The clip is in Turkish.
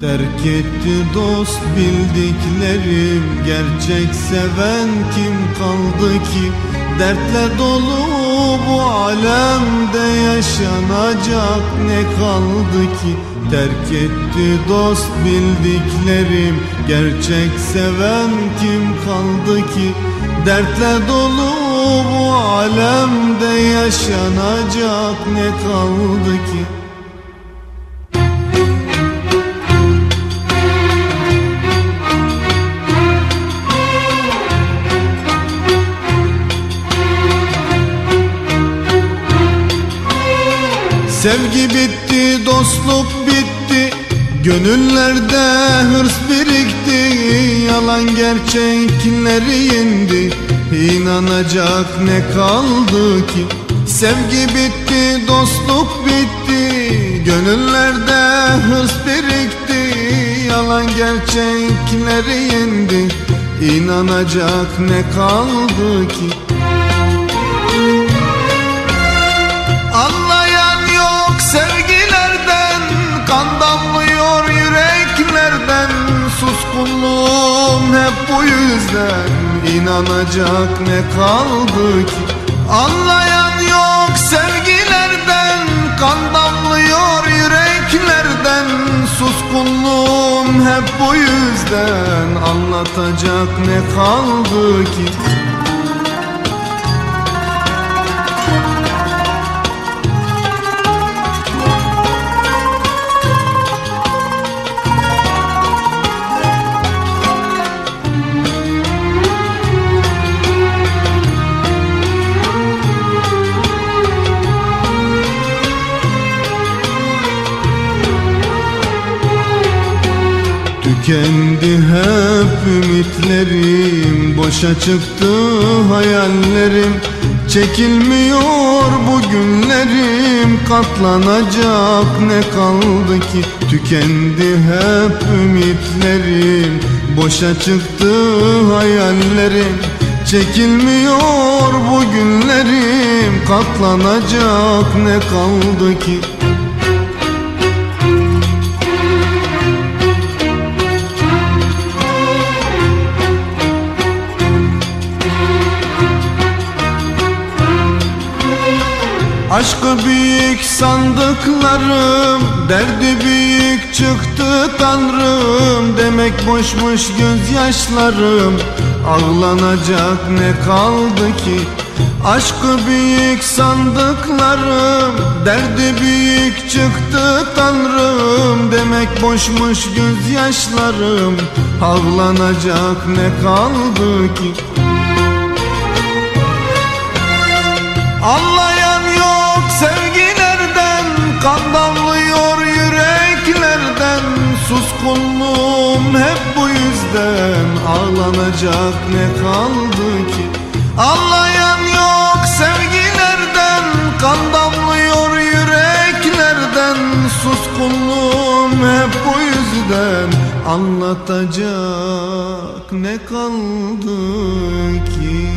Terk etti dost bildiklerim Gerçek seven kim kaldı ki? Dertle dolu bu alemde Yaşanacak ne kaldı ki? Terk etti dost bildiklerim Gerçek seven kim kaldı ki? Dertle dolu bu alemde Yaşanacak ne kaldı ki Sevgi bitti, dostluk bitti Gönüllerde hırs birikti. Yalan gerçekleri indi İnanacak ne kaldı ki? Sevgi bitti, dostluk bitti Gönüllerde hırs birikti. Yalan gerçekleri indi İnanacak ne kaldı ki Suskunluğum hep bu yüzden İnanacak ne kaldı ki? Anlayan yok sevgilerden Kan damlıyor yüreklerden. Suskunluğum hep bu yüzden Anlatacak ne kaldı ki Tükendi hep ümitlerim Boşa çıktı hayallerim. Çekilmiyor bu günlerim Katlanacak ne kaldı ki? Tükendi hep ümitlerim Boşa çıktı hayallerim. Çekilmiyor bu günlerim Katlanacak ne kaldı ki Aşkı büyük sandıklarım Derdi büyük çıktı tanrım. Demek boşmuş gözyaşlarım Ağlanacak ne kaldı ki? Aşkı büyük sandıklarım Derdi büyük çıktı tanrım. Demek boşmuş gözyaşlarım Ağlanacak ne kaldı ki? Anlayan Suskunluğum hep bu yüzden Ağlanacak ne kaldı ki? Anlayan yok sevgilerden Kan damlıyor yüreklerden. Suskunluğum hep bu yüzden Anlatacak ne kaldı ki